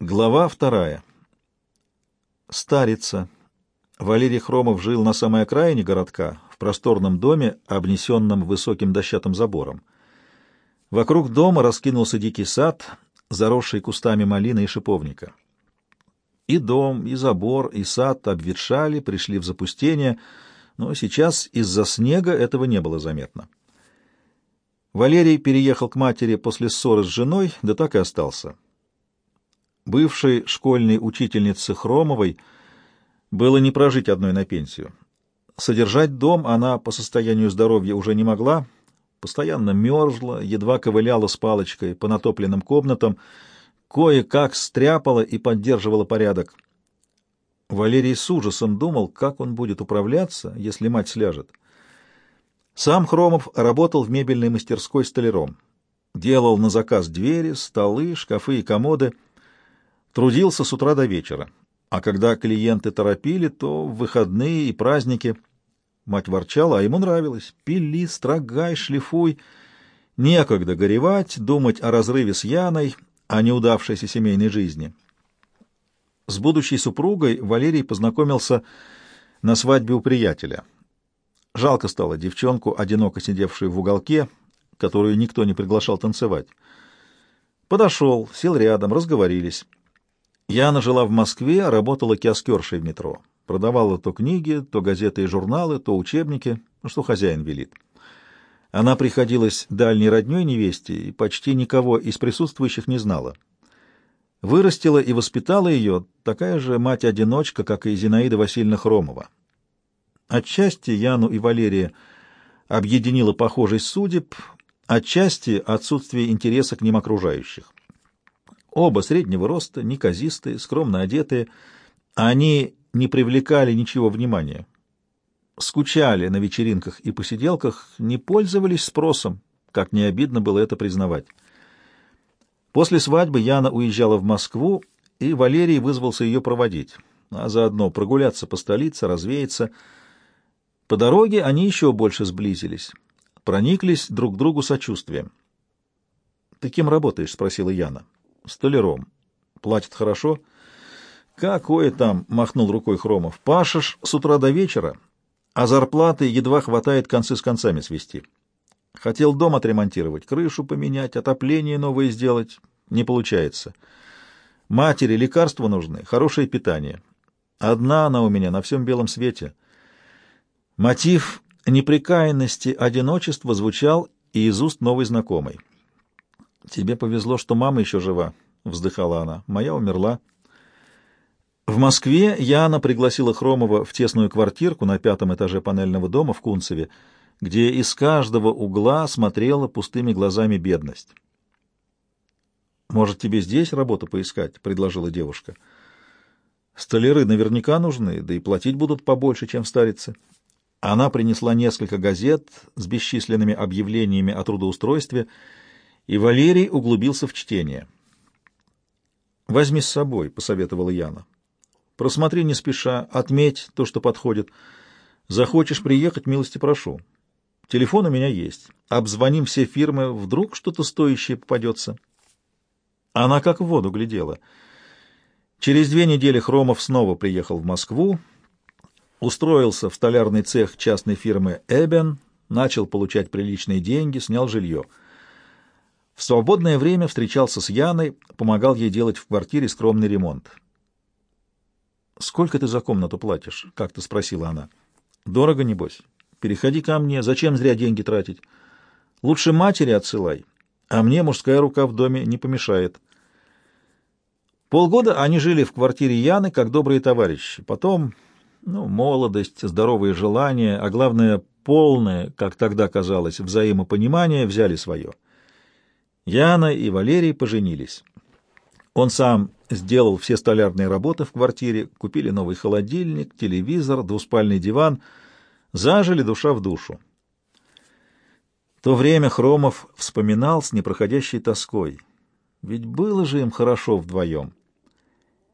Глава вторая. Старица. Валерий Хромов жил на самой окраине городка, в просторном доме, обнесенном высоким дощатым забором. Вокруг дома раскинулся дикий сад, заросший кустами малины и шиповника. И дом, и забор, и сад обветшали, пришли в запустение, но сейчас из-за снега этого не было заметно. Валерий переехал к матери после ссоры с женой, да так и остался. Бывшей школьной учительнице Хромовой было не прожить одной на пенсию. Содержать дом она по состоянию здоровья уже не могла, постоянно мерзла, едва ковыляла с палочкой по натопленным комнатам, кое-как стряпала и поддерживала порядок. Валерий с ужасом думал, как он будет управляться, если мать сляжет. Сам Хромов работал в мебельной мастерской столяром. Делал на заказ двери, столы, шкафы и комоды — Трудился с утра до вечера, а когда клиенты торопили, то в выходные и праздники мать ворчала, а ему нравилось. Пили, строгай, шлифуй. Некогда горевать, думать о разрыве с Яной, о неудавшейся семейной жизни. С будущей супругой Валерий познакомился на свадьбе у приятеля. Жалко стало девчонку, одиноко сидевшую в уголке, которую никто не приглашал танцевать. Подошел, сел рядом, разговорились. Яна жила в Москве, работала киоскершей в метро. Продавала то книги, то газеты и журналы, то учебники, ну, что хозяин велит. Она приходилась дальней родней невесте и почти никого из присутствующих не знала. Вырастила и воспитала ее такая же мать-одиночка, как и Зинаида Васильевна Хромова. Отчасти Яну и Валерия объединила похожесть судеб, отчасти отсутствие интереса к ним окружающих. Оба среднего роста, неказистые, скромно одетые. Они не привлекали ничего внимания. Скучали на вечеринках и посиделках, не пользовались спросом, как не обидно было это признавать. После свадьбы Яна уезжала в Москву, и Валерий вызвался ее проводить, а заодно прогуляться по столице, развеяться. По дороге они еще больше сблизились, прониклись друг к другу сочувствием. «Ты кем работаешь?» — спросила Яна столяром. Платят хорошо. Какое там, махнул рукой Хромов. Пашешь с утра до вечера, а зарплаты едва хватает концы с концами свести. Хотел дом отремонтировать, крышу поменять, отопление новое сделать. Не получается. Матери лекарства нужны, хорошее питание. Одна она у меня на всем белом свете. Мотив неприкаянности одиночества звучал и из уст новой знакомой. «Тебе повезло, что мама еще жива», — вздыхала она. «Моя умерла». В Москве Яна пригласила Хромова в тесную квартирку на пятом этаже панельного дома в Кунцеве, где из каждого угла смотрела пустыми глазами бедность. «Может, тебе здесь работу поискать?» — предложила девушка. «Столяры наверняка нужны, да и платить будут побольше, чем в Старице». Она принесла несколько газет с бесчисленными объявлениями о трудоустройстве — Валерий углубился в чтение. «Возьми с собой», — посоветовала Яна. «Просмотри не спеша, отметь то, что подходит. Захочешь приехать, милости прошу. Телефон у меня есть. Обзвоним все фирмы, вдруг что-то стоящее попадется». Она как в воду глядела. Через две недели Хромов снова приехал в Москву, устроился в столярный цех частной фирмы «Эбен», начал получать приличные деньги, снял жилье — в свободное время встречался с Яной, помогал ей делать в квартире скромный ремонт. «Сколько ты за комнату платишь?» — как-то спросила она. «Дорого, небось. Переходи ко мне. Зачем зря деньги тратить? Лучше матери отсылай, а мне мужская рука в доме не помешает». Полгода они жили в квартире Яны, как добрые товарищи. Потом, ну, молодость, здоровые желания, а главное, полное, как тогда казалось, взаимопонимание взяли свое — Яна и Валерий поженились. Он сам сделал все столярные работы в квартире, купили новый холодильник, телевизор, двуспальный диван, зажили душа в душу. То время Хромов вспоминал с непроходящей тоской. Ведь было же им хорошо вдвоем.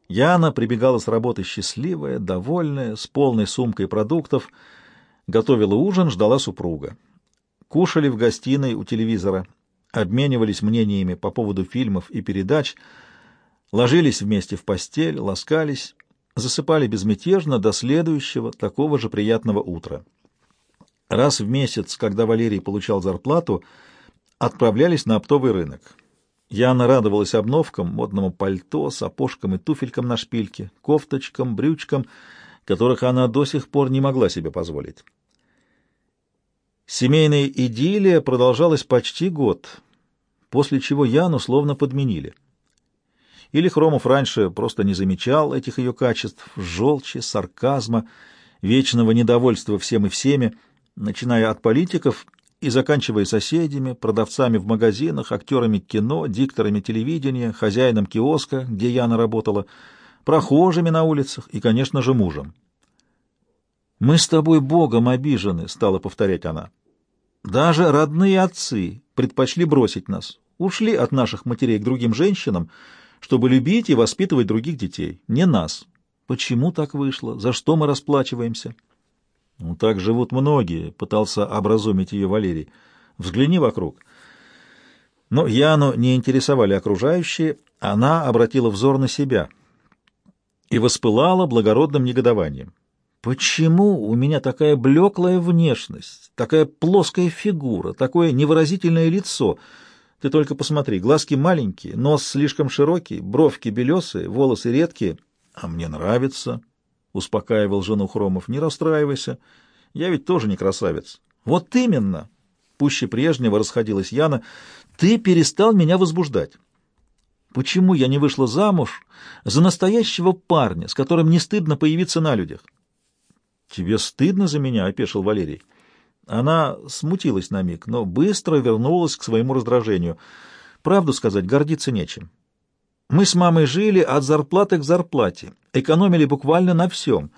Яна прибегала с работы счастливая, довольная, с полной сумкой продуктов, готовила ужин, ждала супруга. Кушали в гостиной у телевизора, обменивались мнениями по поводу фильмов и передач, ложились вместе в постель, ласкались, засыпали безмятежно до следующего, такого же приятного утра. Раз в месяц, когда Валерий получал зарплату, отправлялись на оптовый рынок. Яна радовалась обновкам, модному пальто, сапожкам и туфелькам на шпильке, кофточкам, брючкам, которых она до сих пор не могла себе позволить. Семейная идиллия продолжалась почти год, после чего Яну словно подменили. Или Хромов раньше просто не замечал этих ее качеств, желчи, сарказма, вечного недовольства всем и всеми, начиная от политиков и заканчивая соседями, продавцами в магазинах, актерами кино, дикторами телевидения, хозяином киоска, где Яна работала, прохожими на улицах и, конечно же, мужем. «Мы с тобой Богом обижены», — стала повторять она. «Даже родные отцы предпочли бросить нас, ушли от наших матерей к другим женщинам, чтобы любить и воспитывать других детей, не нас. Почему так вышло? За что мы расплачиваемся?» «Ну, так живут многие», — пытался образумить ее Валерий. «Взгляни вокруг». Но Яну не интересовали окружающие, она обратила взор на себя и воспылала благородным негодованием. «Почему у меня такая блеклая внешность, такая плоская фигура, такое невыразительное лицо? Ты только посмотри, глазки маленькие, нос слишком широкий, бровки белесые, волосы редкие. А мне нравится». — успокаивал жену Хромов. — Не расстраивайся. Я ведь тоже не красавец. — Вот именно! — пуще прежнего расходилась Яна. — Ты перестал меня возбуждать. Почему я не вышла замуж за настоящего парня, с которым не стыдно появиться на людях? — Тебе стыдно за меня? — опешил Валерий. Она смутилась на миг, но быстро вернулась к своему раздражению. Правду сказать, гордиться нечем. Мы с мамой жили от зарплаты к зарплате, экономили буквально на всем.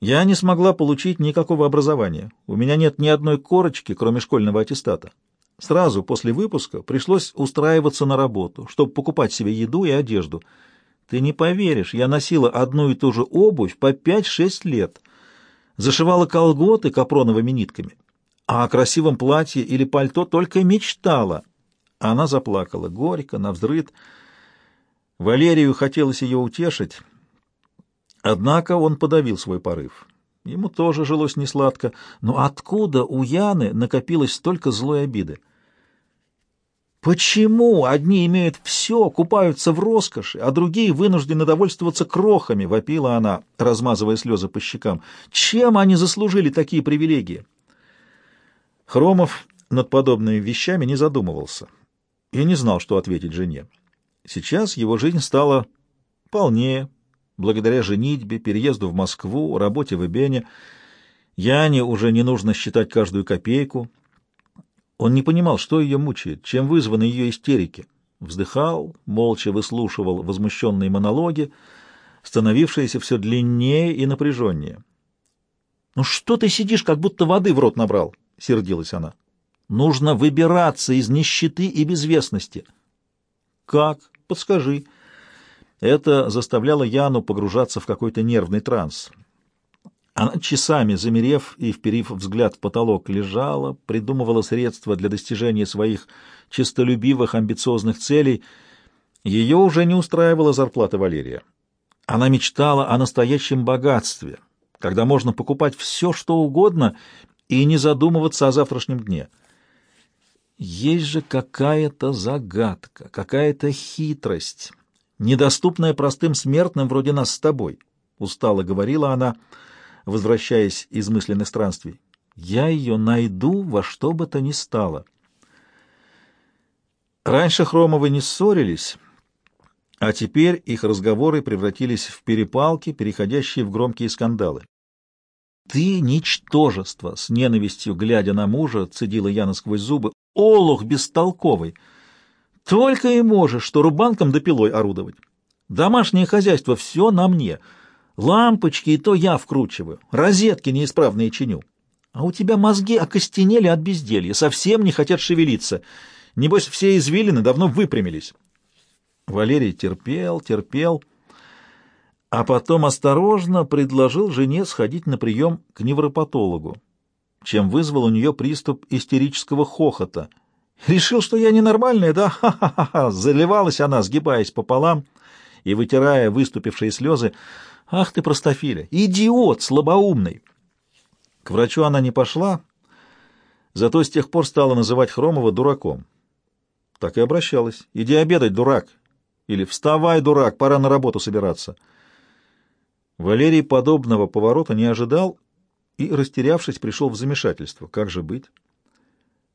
Я не смогла получить никакого образования. У меня нет ни одной корочки, кроме школьного аттестата. Сразу после выпуска пришлось устраиваться на работу, чтобы покупать себе еду и одежду. Ты не поверишь, я носила одну и ту же обувь по 5-6 лет. Зашивала колготы капроновыми нитками. А о красивом платье или пальто только мечтала. Она заплакала горько, навзрыд, Валерию хотелось ее утешить, однако он подавил свой порыв. Ему тоже жилось несладко, но откуда у Яны накопилось столько злой обиды? Почему одни имеют все, купаются в роскоши, а другие вынуждены довольствоваться крохами, вопила она, размазывая слезы по щекам. Чем они заслужили такие привилегии? Хромов над подобными вещами не задумывался и не знал, что ответить жене. Сейчас его жизнь стала полнее, благодаря женитьбе, переезду в Москву, работе в Эбене. Яне уже не нужно считать каждую копейку. Он не понимал, что ее мучает, чем вызваны ее истерики. Вздыхал, молча выслушивал возмущенные монологи, становившиеся все длиннее и напряженнее. «Ну что ты сидишь, как будто воды в рот набрал?» — сердилась она. «Нужно выбираться из нищеты и безвестности». «Как?» Подскажи». Это заставляло Яну погружаться в какой-то нервный транс. Она часами, замерев и вперив взгляд в потолок, лежала, придумывала средства для достижения своих честолюбивых, амбициозных целей. Ее уже не устраивала зарплата Валерия. Она мечтала о настоящем богатстве, когда можно покупать все, что угодно, и не задумываться о завтрашнем дне — есть же какая-то загадка, какая-то хитрость, недоступная простым смертным вроде нас с тобой, — устало говорила она, возвращаясь из мысленных странствий. Я ее найду во что бы то ни стало. Раньше Хромовы не ссорились, а теперь их разговоры превратились в перепалки, переходящие в громкие скандалы. «Ты — ничтожество!» — с ненавистью, глядя на мужа, цедила Яна сквозь зубы олух бестолковый. Только и можешь, что рубанком да пилой орудовать. Домашнее хозяйство все на мне. Лампочки и то я вкручиваю, розетки неисправные чиню. А у тебя мозги окостенели от безделья, совсем не хотят шевелиться. Небось, все извилины давно выпрямились. Валерий терпел, терпел, а потом осторожно предложил жене сходить на прием к невропатологу чем вызвал у нее приступ истерического хохота. «Решил, что я ненормальная, да? Ха-ха-ха!» Заливалась она, сгибаясь пополам, и вытирая выступившие слезы. «Ах ты, простофиля! Идиот! Слабоумный!» К врачу она не пошла, зато с тех пор стала называть Хромова дураком. Так и обращалась. «Иди обедать, дурак!» Или «Вставай, дурак, пора на работу собираться!» Валерий подобного поворота не ожидал и, растерявшись, пришел в замешательство. Как же быть?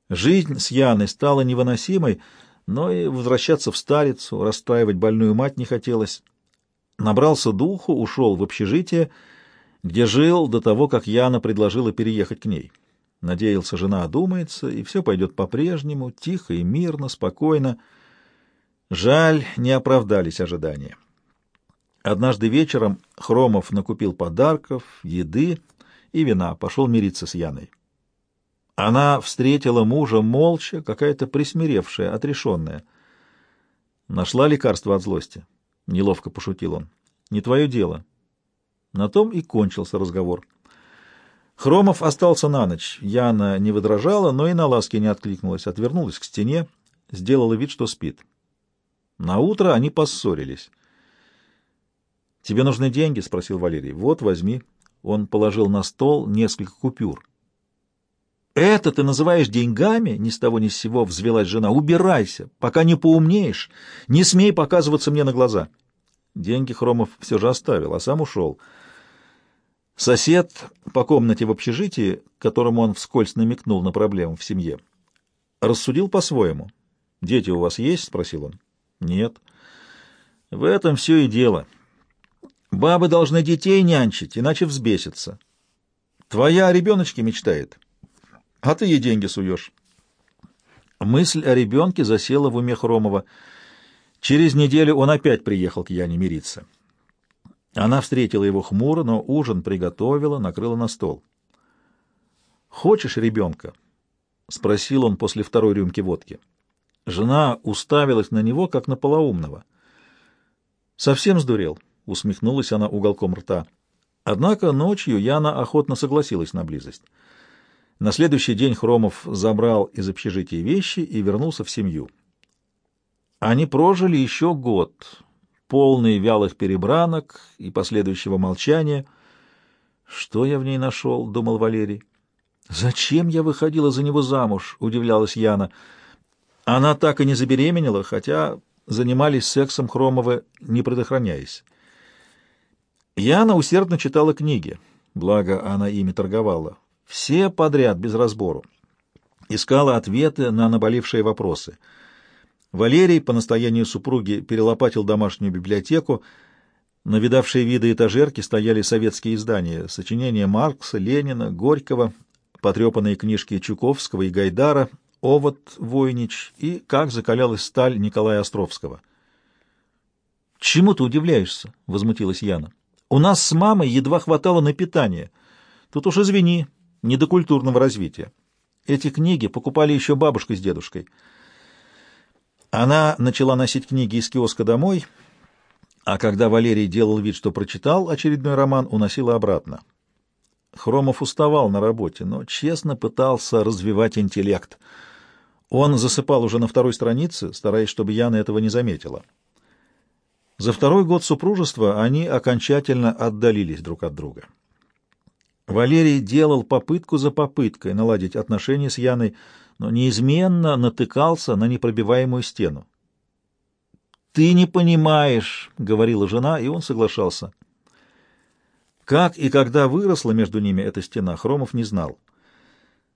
Жизнь с Яной стала невыносимой, но и возвращаться в старицу, расстраивать больную мать не хотелось. Набрался духу, ушел в общежитие, где жил до того, как Яна предложила переехать к ней. Надеялся, жена одумается, и все пойдет по-прежнему, тихо и мирно, спокойно. Жаль, не оправдались ожидания. Однажды вечером Хромов накупил подарков, еды и вина, пошел мириться с Яной. Она встретила мужа молча, какая-то присмиревшая, отрешенная. Нашла лекарство от злости. Неловко пошутил он. Не твое дело. На том и кончился разговор. Хромов остался на ночь. Яна не выдражала, но и на ласки не откликнулась. Отвернулась к стене, сделала вид, что спит. На утро они поссорились. «Тебе нужны деньги?» — спросил Валерий. «Вот, возьми». Он положил на стол несколько купюр. «Это ты называешь деньгами?» — ни с того ни с сего взвелась жена. «Убирайся, пока не поумнеешь. Не смей показываться мне на глаза». Деньги Хромов все же оставил, а сам ушел. Сосед по комнате в общежитии, которому он вскользь намекнул на проблему в семье, рассудил по-своему. «Дети у вас есть?» — спросил он. «Нет». «В этом все и дело. Бабы должны детей нянчить, иначе взбесятся. Твоя о ребеночке мечтает» а ты ей деньги суешь. Мысль о ребенке засела в уме Хромова. Через неделю он опять приехал к Яне мириться. Она встретила его хмуро, но ужин приготовила, накрыла на стол. «Хочешь ребенка?» — спросил он после второй рюмки водки. Жена уставилась на него, как на полоумного. «Совсем сдурел?» — усмехнулась она уголком рта. Однако ночью Яна охотно согласилась на близость. На следующий день Хромов забрал из общежития вещи и вернулся в семью. Они прожили еще год, полный вялых перебранок и последующего молчания. «Что я в ней нашел?» — думал Валерий. «Зачем я выходила за него замуж?» — удивлялась Яна. Она так и не забеременела, хотя занимались сексом Хромовы, не предохраняясь. Яна усердно читала книги, благо она ими торговала. Все подряд, без разбору. Искала ответы на наболевшие вопросы. Валерий по настоянию супруги перелопатил домашнюю библиотеку. На видавшие виды этажерки стояли советские издания, сочинения Маркса, Ленина, Горького, потрепанные книжки Чуковского и Гайдара, Овод Войнич и «Как закалялась сталь» Николая Островского. «Чему ты удивляешься?» — возмутилась Яна. «У нас с мамой едва хватало на питание. Тут уж извини, не до культурного развития. Эти книги покупали еще бабушка с дедушкой. Она начала носить книги из киоска домой, а когда Валерий делал вид, что прочитал очередной роман, уносила обратно. Хромов уставал на работе, но честно пытался развивать интеллект. Он засыпал уже на второй странице, стараясь, чтобы Яна этого не заметила. За второй год супружества они окончательно отдалились друг от друга. Валерий делал попытку за попыткой наладить отношения с Яной, но неизменно натыкался на непробиваемую стену. «Ты не понимаешь», — говорила жена, и он соглашался. Как и когда выросла между ними эта стена, Хромов не знал.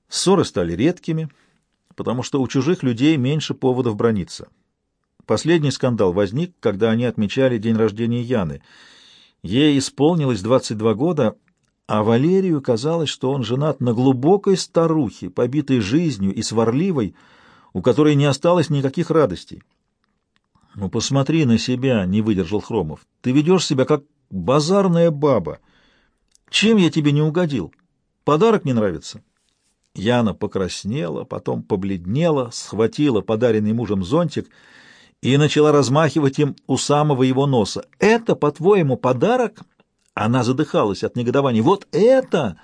Ссоры стали редкими, потому что у чужих людей меньше поводов брониться. Последний скандал возник, когда они отмечали день рождения Яны. Ей исполнилось 22 года, а Валерию казалось, что он женат на глубокой старухе, побитой жизнью и сварливой, у которой не осталось никаких радостей. «Ну, посмотри на себя», — не выдержал Хромов. «Ты ведешь себя как базарная баба. Чем я тебе не угодил? Подарок не нравится?» Яна покраснела, потом побледнела, схватила подаренный мужем зонтик и начала размахивать им у самого его носа. «Это, по-твоему, подарок?» Она задыхалась от негодования. «Вот это!»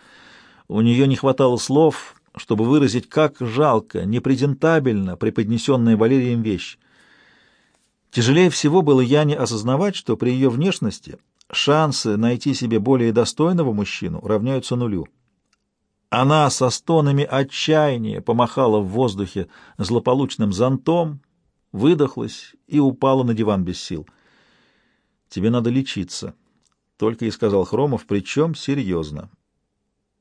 У нее не хватало слов, чтобы выразить, как жалко, непрезентабельно преподнесенная Валерием вещь. Тяжелее всего было Яне осознавать, что при ее внешности шансы найти себе более достойного мужчину равняются нулю. Она со стонами отчаяния помахала в воздухе злополучным зонтом, выдохлась и упала на диван без сил. «Тебе надо лечиться», — только и сказал Хромов, причем серьезно.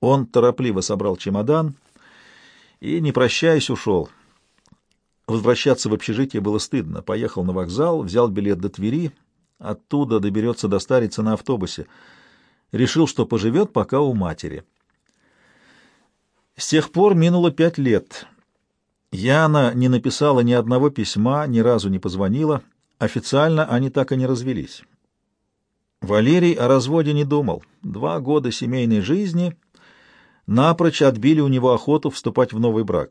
Он торопливо собрал чемодан и, не прощаясь, ушел. Возвращаться в общежитие было стыдно. Поехал на вокзал, взял билет до Твери, оттуда доберется до Старицы на автобусе. Решил, что поживет пока у матери. С тех пор минуло пять лет. Яна не написала ни одного письма, ни разу не позвонила. Официально они так и не развелись. Валерий о разводе не думал. Два года семейной жизни напрочь отбили у него охоту вступать в новый брак.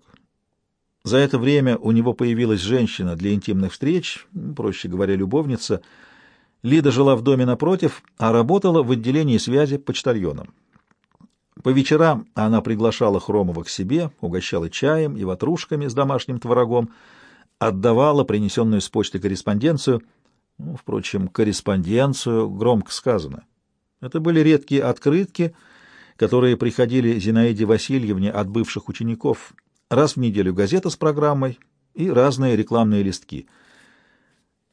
За это время у него появилась женщина для интимных встреч, проще говоря, любовница. Лида жила в доме напротив, а работала в отделении связи почтальоном. По вечерам она приглашала Хромова к себе, угощала чаем и ватрушками с домашним творогом, отдавала принесенную с почты корреспонденцию. Ну, впрочем, корреспонденцию громко сказано. Это были редкие открытки, которые приходили Зинаиде Васильевне от бывших учеников — раз в неделю газета с программой и разные рекламные листки.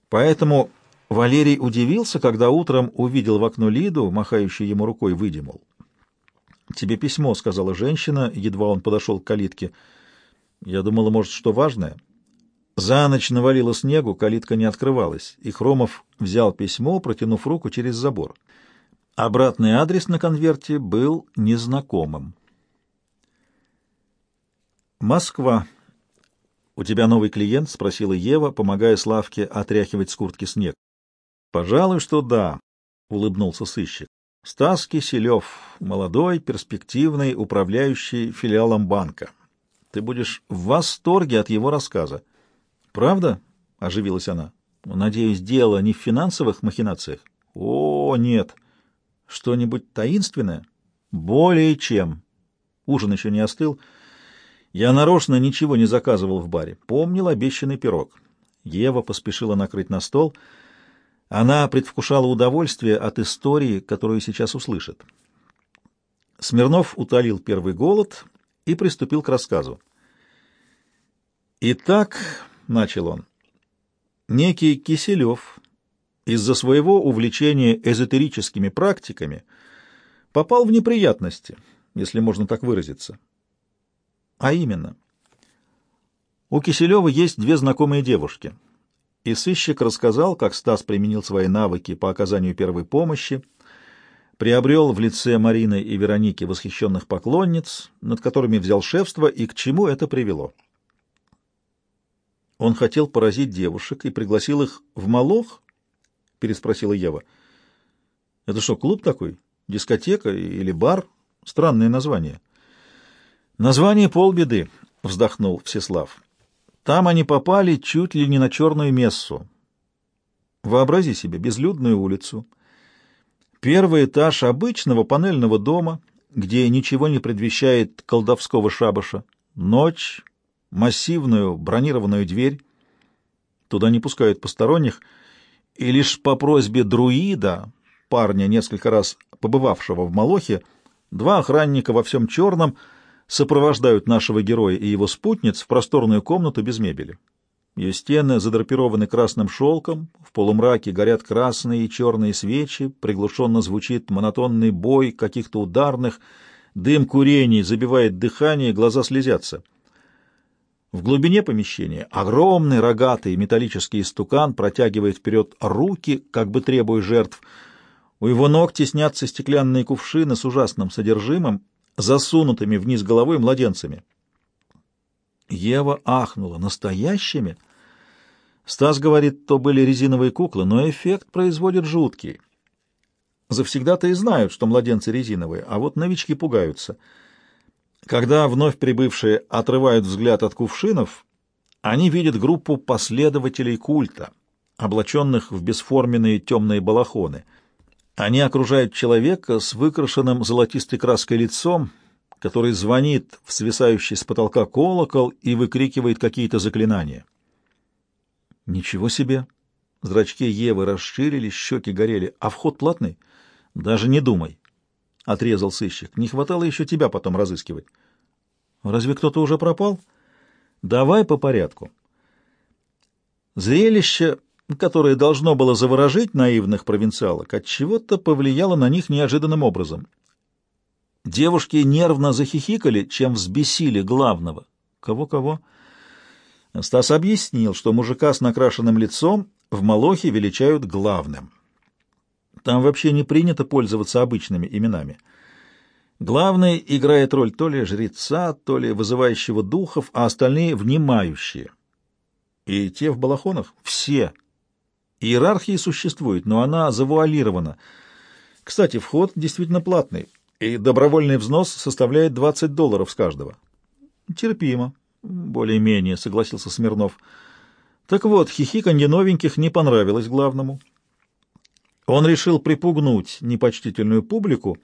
Поэтому Валерий удивился, когда утром увидел в окно Лиду, махающую ему рукой, выйди, «Тебе письмо», — сказала женщина, едва он подошел к калитке. Я думала, может, что важное. За ночь навалило снегу, калитка не открывалась, и Хромов взял письмо, протянув руку через забор. Обратный адрес на конверте был незнакомым. Москва. «У тебя новый клиент?» — спросила Ева, помогая Славке отряхивать с куртки снег. «Пожалуй, что да», — улыбнулся сыщик. «Стас Киселев, молодой, перспективный, управляющий филиалом банка. Ты будешь в восторге от его рассказа». «Правда?» — оживилась она. «Надеюсь, дело не в финансовых махинациях?» «О, нет». «Что-нибудь таинственное?» «Более чем». Ужин еще не остыл. Я нарочно ничего не заказывал в баре. Помнил обещанный пирог. Ева поспешила накрыть на стол. Она предвкушала удовольствие от истории, которую сейчас услышит. Смирнов утолил первый голод и приступил к рассказу. «Итак», — начал он, — «некий Киселев из-за своего увлечения эзотерическими практиками попал в неприятности, если можно так выразиться. А именно, у Киселева есть две знакомые девушки. И сыщик рассказал, как Стас применил свои навыки по оказанию первой помощи, приобрел в лице Марины и Вероники восхищенных поклонниц, над которыми взял шефство, и к чему это привело. Он хотел поразить девушек и пригласил их в Малох? переспросила Ева. Это что, клуб такой? Дискотека или бар? Странное название. Название полбеды, вздохнул Всеслав. Там они попали чуть ли не на черную мессу. Вообрази себе безлюдную улицу. Первый этаж обычного панельного дома, где ничего не предвещает колдовского шабаша. Ночь, массивную бронированную дверь. Туда не пускают посторонних, и лишь по просьбе друида, парня, несколько раз побывавшего в Молохе, два охранника во всем черном — сопровождают нашего героя и его спутниц в просторную комнату без мебели. Ее стены задрапированы красным шелком, в полумраке горят красные и черные свечи, приглушенно звучит монотонный бой каких-то ударных, дым курений забивает дыхание, глаза слезятся. В глубине помещения огромный рогатый металлический истукан протягивает вперед руки, как бы требуя жертв. У его ног теснятся стеклянные кувшины с ужасным содержимым, засунутыми вниз головой младенцами. Ева ахнула. Настоящими? Стас говорит, то были резиновые куклы, но эффект производит жуткий. Завсегда-то и знают, что младенцы резиновые, а вот новички пугаются. Когда вновь прибывшие отрывают взгляд от кувшинов, они видят группу последователей культа, облаченных в бесформенные темные балахоны — они окружают человека с выкрашенным золотистой краской лицом, который звонит в свисающий с потолка колокол и выкрикивает какие-то заклинания. «Ничего себе!» — Зрачки Евы расширились, щеки горели. А вход платный? Даже не думай. Отрезал сыщик. Не хватало еще тебя потом разыскивать. Разве кто-то уже пропал? Давай по порядку. Зрелище, которое должно было заворожить наивных провинциалок, от чего-то повлияло на них неожиданным образом. Девушки нервно захихикали, чем взбесили главного. Кого-кого? Стас объяснил, что мужика с накрашенным лицом в Молохе величают главным. Там вообще не принято пользоваться обычными именами. Главный играет роль то ли жреца, то ли вызывающего духов, а остальные — внимающие. И те в балахонах — все. Иерархия существует, но она завуалирована. Кстати, вход действительно платный, и добровольный взнос составляет 20 долларов с каждого. Терпимо. Более-менее, согласился Смирнов. Так вот, хихиканье новеньких не понравилось главному. Он решил припугнуть непочтительную публику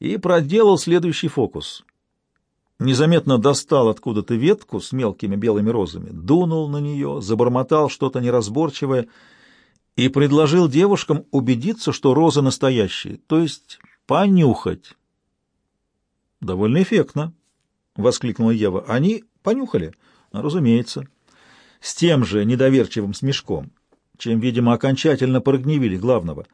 и проделал следующий фокус. Незаметно достал откуда-то ветку с мелкими белыми розами, дунул на нее, забормотал что-то неразборчивое и предложил девушкам убедиться, что розы настоящие, то есть понюхать. «Довольно эффектно», — воскликнула Ева. «Они Понюхали? Разумеется. С тем же недоверчивым смешком, чем, видимо, окончательно прогневили главного.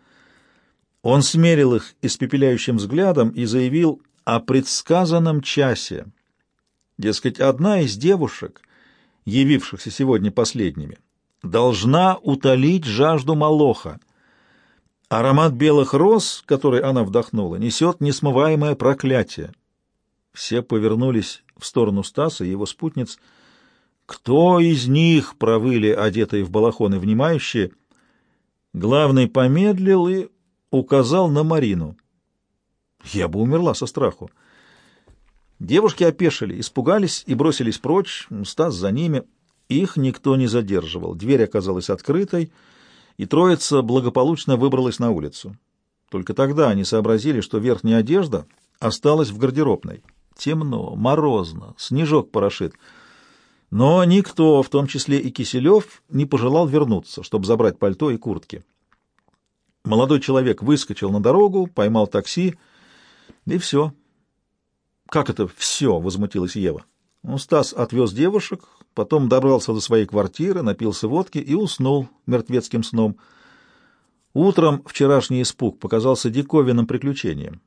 Он смерил их испепеляющим взглядом и заявил о предсказанном часе. Дескать, одна из девушек, явившихся сегодня последними, должна утолить жажду Молоха. Аромат белых роз, который она вдохнула, несет несмываемое проклятие. Все повернулись в сторону Стаса и его спутниц. Кто из них провыли, одетые в балахоны, внимающие? Главный помедлил и указал на Марину. Я бы умерла со страху. Девушки опешили, испугались и бросились прочь, Стас за ними. Их никто не задерживал. Дверь оказалась открытой, и троица благополучно выбралась на улицу. Только тогда они сообразили, что верхняя одежда осталась в гардеробной. Темно, морозно, снежок порошит. Но никто, в том числе и Киселев, не пожелал вернуться, чтобы забрать пальто и куртки. Молодой человек выскочил на дорогу, поймал такси, и все. «Как это все?» — возмутилась Ева. Ну, Стас отвез девушек, потом добрался до своей квартиры, напился водки и уснул мертвецким сном. Утром вчерашний испуг показался диковинным приключением.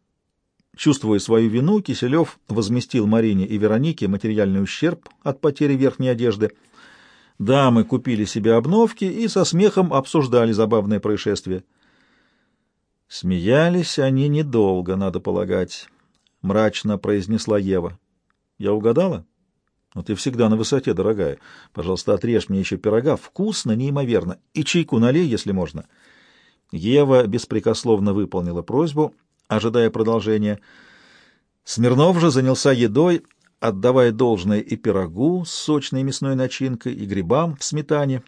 Чувствуя свою вину, Киселев возместил Марине и Веронике материальный ущерб от потери верхней одежды. Дамы купили себе обновки и со смехом обсуждали забавное происшествие. Смеялись они недолго, надо полагать, — мрачно произнесла Ева. — Я угадала? — ты всегда на высоте, дорогая. Пожалуйста, отрежь мне еще пирога. Вкусно, неимоверно. И чайку налей, если можно. Ева беспрекословно выполнила просьбу — ожидая продолжения. Смирнов же занялся едой, отдавая должное и пирогу с сочной мясной начинкой, и грибам в сметане.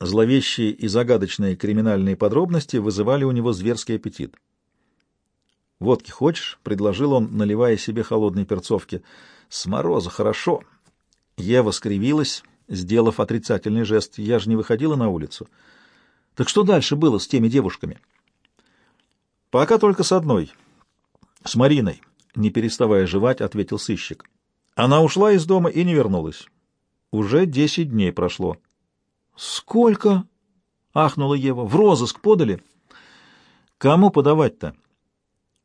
Зловещие и загадочные криминальные подробности вызывали у него зверский аппетит. «Водки хочешь?» — предложил он, наливая себе холодной перцовки. «С мороза хорошо». Ева скривилась, сделав отрицательный жест. «Я же не выходила на улицу». «Так что дальше было с теми девушками?» Пока только с одной. С Мариной, не переставая жевать, ответил сыщик. Она ушла из дома и не вернулась. Уже десять дней прошло. Сколько? ахнула Ева. В розыск подали? Кому подавать-то?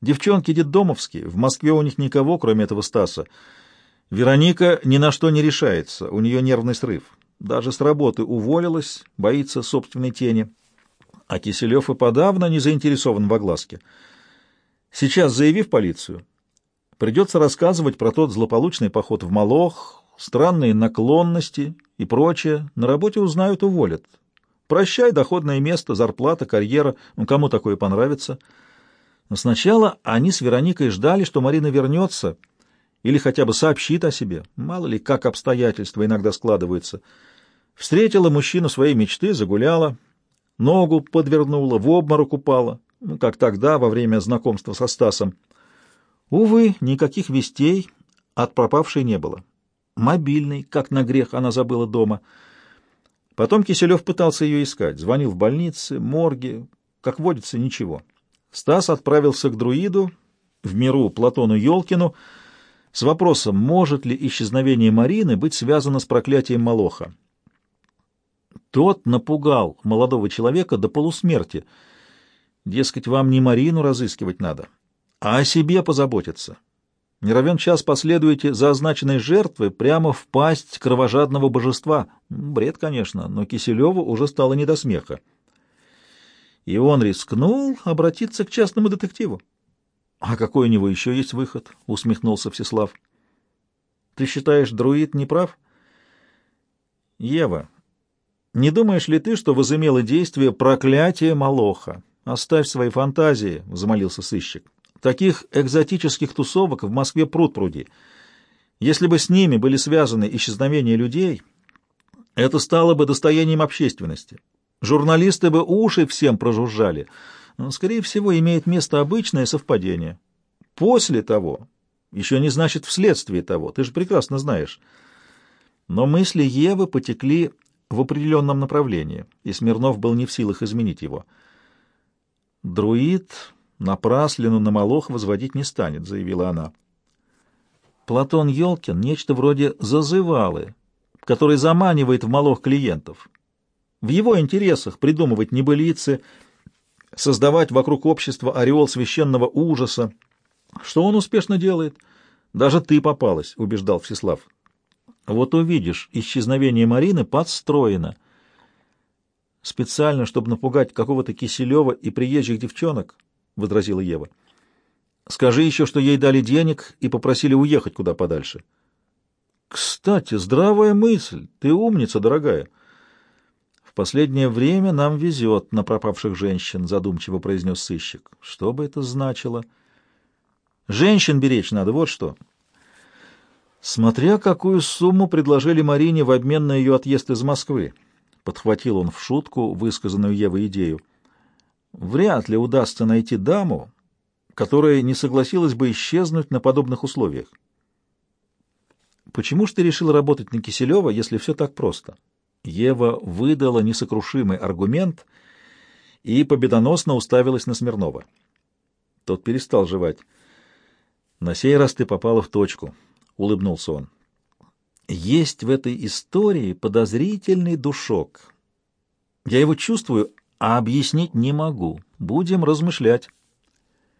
Девчонки детдомовские, в Москве у них никого, кроме этого Стаса. Вероника ни на что не решается, у нее нервный срыв. Даже с работы уволилась, боится собственной тени а Киселев и подавно не заинтересован в огласке. Сейчас, заявив полицию, придется рассказывать про тот злополучный поход в Молох, странные наклонности и прочее. На работе узнают, уволят. Прощай, доходное место, зарплата, карьера, ну, кому такое понравится. Но сначала они с Вероникой ждали, что Марина вернется или хотя бы сообщит о себе. Мало ли, как обстоятельства иногда складываются. Встретила мужчину своей мечты, загуляла, ногу подвернула, в обморок упала, ну, как тогда, во время знакомства со Стасом. Увы, никаких вестей от пропавшей не было. Мобильный, как на грех, она забыла дома. Потом Киселев пытался ее искать, звонил в больницы, морги, как водится, ничего. Стас отправился к друиду, в миру Платону Ёлкину, с вопросом, может ли исчезновение Марины быть связано с проклятием Молоха. Тот напугал молодого человека до полусмерти. Дескать, вам не Марину разыскивать надо, а о себе позаботиться. Не равен час последуете за означенной жертвой прямо в пасть кровожадного божества. Бред, конечно, но Киселеву уже стало не до смеха. И он рискнул обратиться к частному детективу. — А какой у него еще есть выход? — усмехнулся Всеслав. — Ты считаешь, друид не прав? — Ева, не думаешь ли ты, что возымело действие проклятие Молоха? Оставь свои фантазии, — взмолился сыщик. Таких экзотических тусовок в Москве пруд-пруди. Если бы с ними были связаны исчезновения людей, это стало бы достоянием общественности. Журналисты бы уши всем прожужжали. Но, скорее всего, имеет место обычное совпадение. После того, еще не значит вследствие того, ты же прекрасно знаешь. Но мысли Евы потекли в определенном направлении, и Смирнов был не в силах изменить его. Друид напраслину на молох возводить не станет, заявила она. Платон Ёлкин — нечто вроде зазывалы, который заманивает в молох клиентов. В его интересах придумывать небылицы, создавать вокруг общества ореол священного ужаса. Что он успешно делает? Даже ты попалась, — убеждал Всеслав. Вот увидишь, исчезновение Марины подстроено. Специально, чтобы напугать какого-то Киселева и приезжих девчонок, — возразила Ева. Скажи еще, что ей дали денег и попросили уехать куда подальше. Кстати, здравая мысль. Ты умница, дорогая. В последнее время нам везет на пропавших женщин, задумчиво произнес сыщик. Что бы это значило? Женщин беречь надо, вот что. Смотря какую сумму предложили Марине в обмен на ее отъезд из Москвы, подхватил он в шутку высказанную Евой идею. Вряд ли удастся найти даму, которая не согласилась бы исчезнуть на подобных условиях. Почему ж ты решил работать на Киселева, если все так просто? Ева выдала несокрушимый аргумент и победоносно уставилась на Смирнова. Тот перестал жевать. На сей раз ты попала в точку. — улыбнулся он. «Есть в этой истории подозрительный душок. Я его чувствую, а объяснить не могу. Будем размышлять».